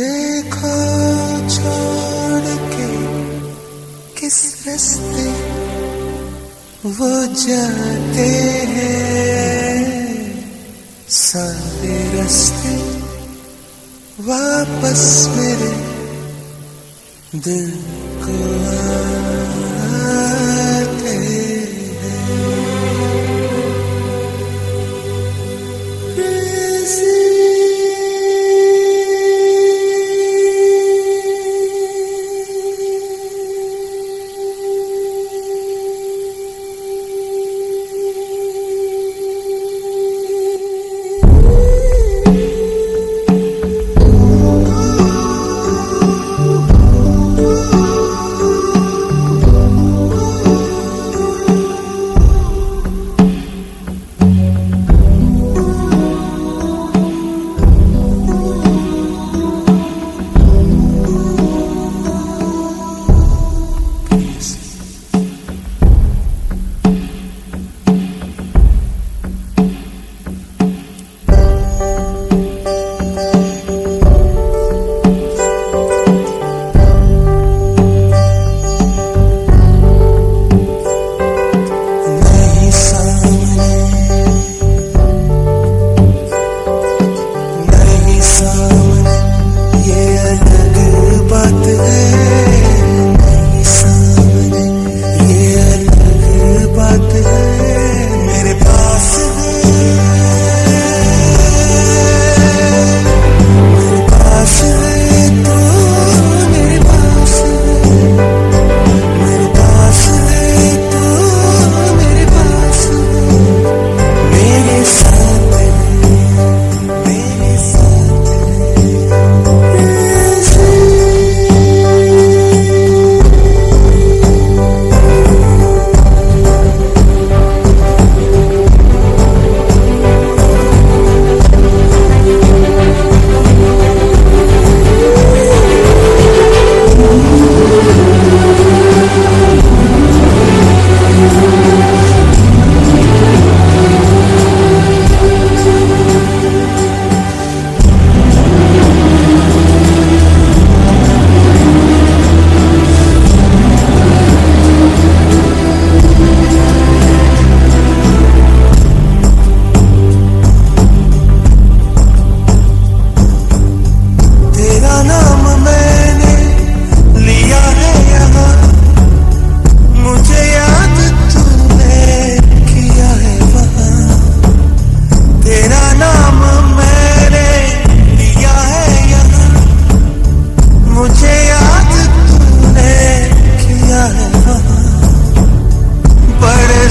देखो छोड़ के किस रस्ते वो जाते हैं? सारे रस्ते वापस मेरे दिल को आ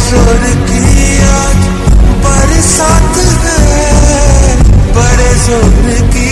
ज़ोर की आज बरसात है बड़े ज़ोर की